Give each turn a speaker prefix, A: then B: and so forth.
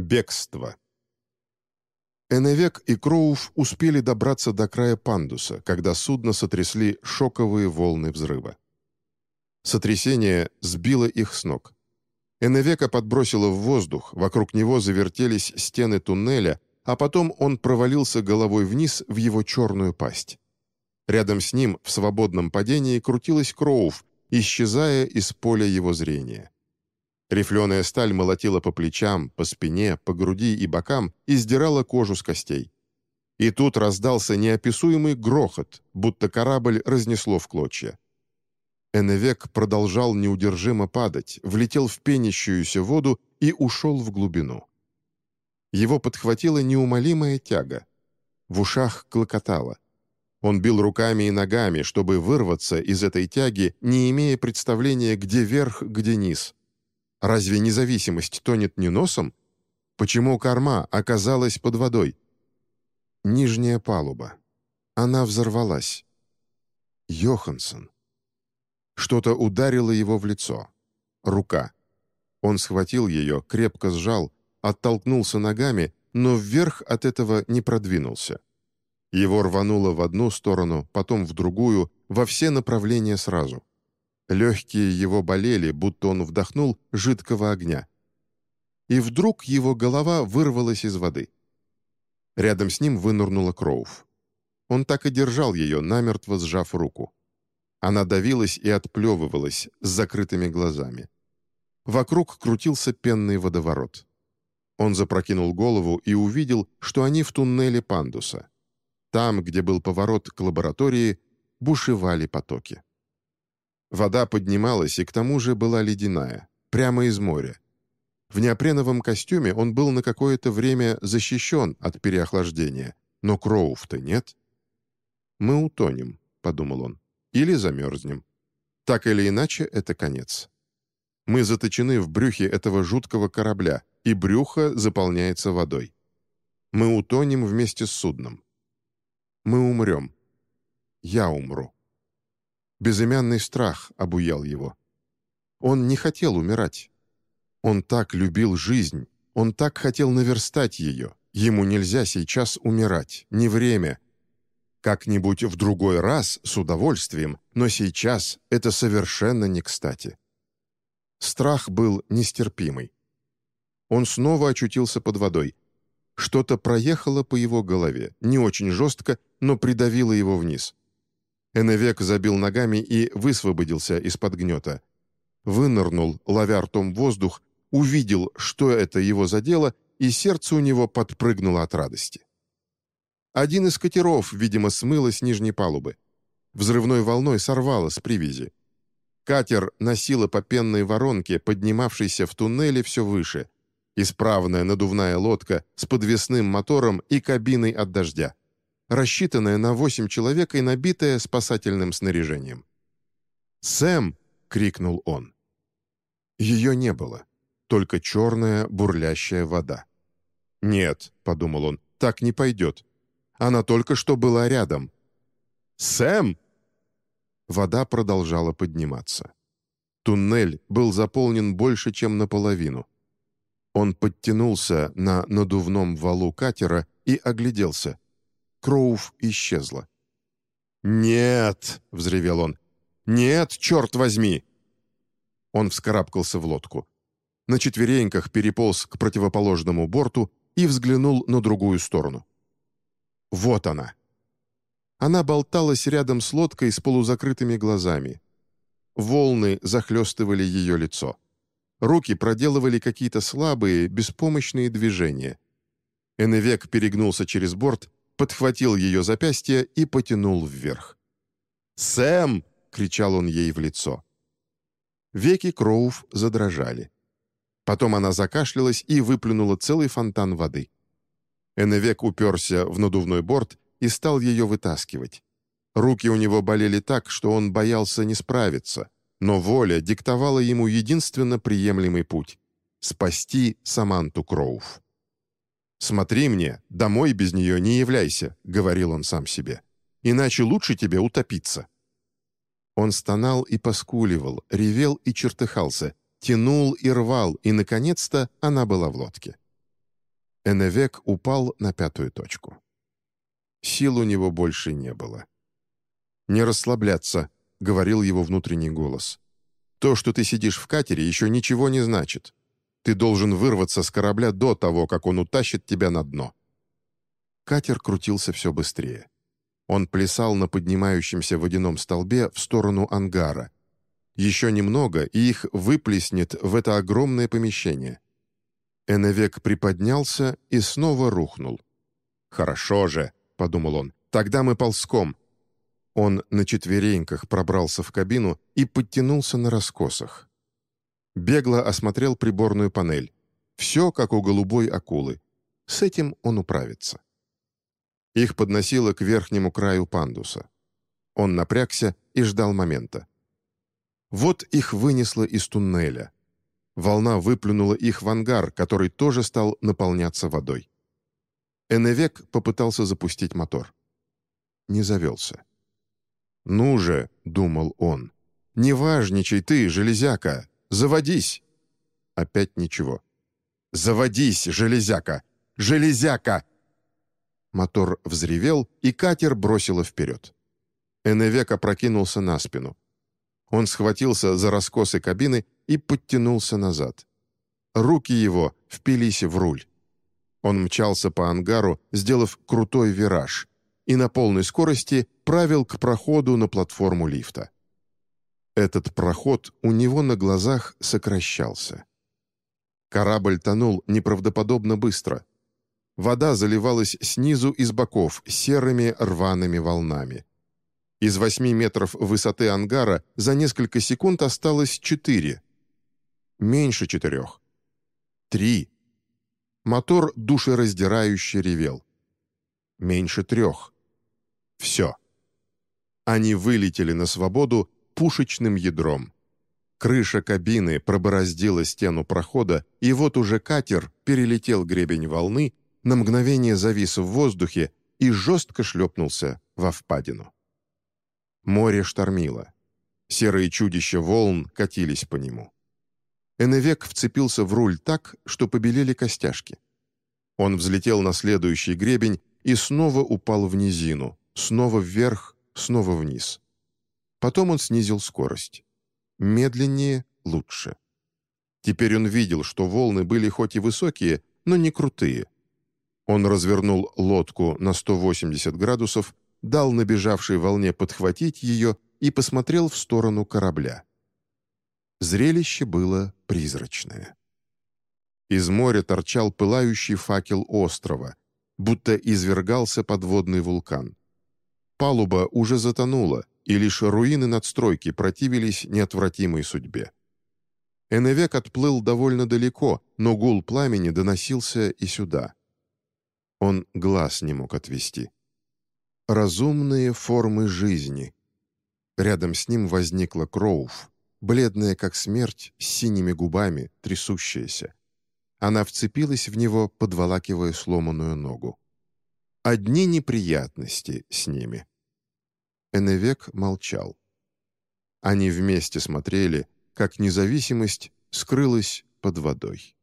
A: Бегство. Эневек и Кроув успели добраться до края пандуса, когда судно сотрясли шоковые волны взрыва. Сотрясение сбило их с ног. Эневека подбросило в воздух, вокруг него завертелись стены туннеля, а потом он провалился головой вниз в его черную пасть. Рядом с ним в свободном падении крутилась Кроув, исчезая из поля его зрения. Рифленая сталь молотила по плечам, по спине, по груди и бокам и сдирала кожу с костей. И тут раздался неописуемый грохот, будто корабль разнесло в клочья. Эневек продолжал неудержимо падать, влетел в пенящуюся воду и ушел в глубину. Его подхватила неумолимая тяга. В ушах клокотало. Он бил руками и ногами, чтобы вырваться из этой тяги, не имея представления, где верх, где низ — Разве независимость тонет не носом? Почему корма оказалась под водой? Нижняя палуба. Она взорвалась. Йоханссон. Что-то ударило его в лицо. Рука. Он схватил ее, крепко сжал, оттолкнулся ногами, но вверх от этого не продвинулся. Его рвануло в одну сторону, потом в другую, во все направления сразу. Легкие его болели, будто он вдохнул жидкого огня. И вдруг его голова вырвалась из воды. Рядом с ним вынырнула Кроув. Он так и держал ее, намертво сжав руку. Она давилась и отплевывалась с закрытыми глазами. Вокруг крутился пенный водоворот. Он запрокинул голову и увидел, что они в туннеле пандуса. Там, где был поворот к лаборатории, бушевали потоки. Вода поднималась и к тому же была ледяная, прямо из моря. В неопреновом костюме он был на какое-то время защищен от переохлаждения, но Кроув-то нет. «Мы утонем», — подумал он, — «или замерзнем. Так или иначе, это конец. Мы заточены в брюхе этого жуткого корабля, и брюхо заполняется водой. Мы утонем вместе с судном. Мы умрем. Я умру. Безымянный страх обуял его. Он не хотел умирать. Он так любил жизнь, он так хотел наверстать ее. Ему нельзя сейчас умирать, не время. Как-нибудь в другой раз с удовольствием, но сейчас это совершенно не кстати. Страх был нестерпимый. Он снова очутился под водой. Что-то проехало по его голове, не очень жестко, но придавило его вниз. Эневек забил ногами и высвободился из-под гнета. Вынырнул, ловя ртом воздух, увидел, что это его задело, и сердце у него подпрыгнуло от радости. Один из катеров, видимо, смыло с нижней палубы. Взрывной волной сорвало с привязи. Катер носило по пенной воронке, поднимавшейся в туннеле все выше. Исправная надувная лодка с подвесным мотором и кабиной от дождя рассчитанная на восемь человек и набитая спасательным снаряжением. «Сэм!» — крикнул он. Ее не было, только черная бурлящая вода. «Нет», — подумал он, — «так не пойдет. Она только что была рядом». «Сэм!» Вода продолжала подниматься. Туннель был заполнен больше, чем наполовину. Он подтянулся на надувном валу катера и огляделся. Кроув исчезла. «Нет!» — взревел он. «Нет, черт возьми!» Он вскарабкался в лодку. На четвереньках переполз к противоположному борту и взглянул на другую сторону. Вот она. Она болталась рядом с лодкой с полузакрытыми глазами. Волны захлестывали ее лицо. Руки проделывали какие-то слабые, беспомощные движения. Эневек перегнулся через борт подхватил ее запястье и потянул вверх. «Сэм!» — кричал он ей в лицо. Веки Кроув задрожали. Потом она закашлялась и выплюнула целый фонтан воды. Эннвек уперся в надувной борт и стал ее вытаскивать. Руки у него болели так, что он боялся не справиться, но воля диктовала ему единственно приемлемый путь — спасти Саманту Кроув. «Смотри мне, домой без нее не являйся», — говорил он сам себе. «Иначе лучше тебе утопиться». Он стонал и поскуливал, ревел и чертыхался, тянул и рвал, и, наконец-то, она была в лодке. Эневек упал на пятую точку. Сил у него больше не было. «Не расслабляться», — говорил его внутренний голос. «То, что ты сидишь в катере, еще ничего не значит. Ты должен вырваться с корабля до того, как он утащит тебя на дно». Катер крутился все быстрее. Он плясал на поднимающемся водяном столбе в сторону ангара. Еще немного, и их выплеснет в это огромное помещение. Эневек приподнялся и снова рухнул. «Хорошо же», — подумал он, — «тогда мы ползком». Он на четвереньках пробрался в кабину и подтянулся на раскосах. Бегло осмотрел приборную панель. Все, как у голубой акулы. С этим он управится. Их подносило к верхнему краю пандуса. Он напрягся и ждал момента. Вот их вынесло из туннеля. Волна выплюнула их в ангар, который тоже стал наполняться водой. Эневек попытался запустить мотор. Не завелся. «Ну же», — думал он, — «не важничай ты, железяка, заводись!» Опять ничего. «Заводись, железяка! Железяка!» Мотор взревел, и катер бросило вперед. Эневек опрокинулся на спину. Он схватился за раскосы кабины и подтянулся назад. Руки его впились в руль. Он мчался по ангару, сделав крутой вираж, и на полной скорости правил к проходу на платформу лифта. Этот проход у него на глазах сокращался. Корабль тонул неправдоподобно быстро. Вода заливалась снизу и с боков серыми рваными волнами. Из восьми метров высоты ангара за несколько секунд осталось четыре. Меньше четырех. Три. Мотор душераздирающе ревел. Меньше трех. Все. Они вылетели на свободу пушечным ядром. Крыша кабины пробороздила стену прохода, и вот уже катер перелетел гребень волны, на мгновение завис в воздухе и жестко шлепнулся во впадину. Море штормило. Серые чудища волн катились по нему. Эневек вцепился в руль так, что побелели костяшки. Он взлетел на следующий гребень и снова упал в низину, снова вверх, снова вниз. Потом он снизил скорость. Медленнее — лучше. Теперь он видел, что волны были хоть и высокие, но не крутые. Он развернул лодку на 180 градусов дал набежавшей волне подхватить ее и посмотрел в сторону корабля. Зрелище было призрачное. Из моря торчал пылающий факел острова, будто извергался подводный вулкан. Палуба уже затонула, и лишь руины надстройки противились неотвратимой судьбе. Эневек отплыл довольно далеко, но гул пламени доносился и сюда. Он глаз не мог отвести разумные формы жизни. Рядом с ним возникла Кроув, бледная как смерть, с синими губами, трясущаяся. Она вцепилась в него, подволакивая сломанную ногу. Одни неприятности с ними. Эневек молчал. Они вместе смотрели, как независимость скрылась под водой.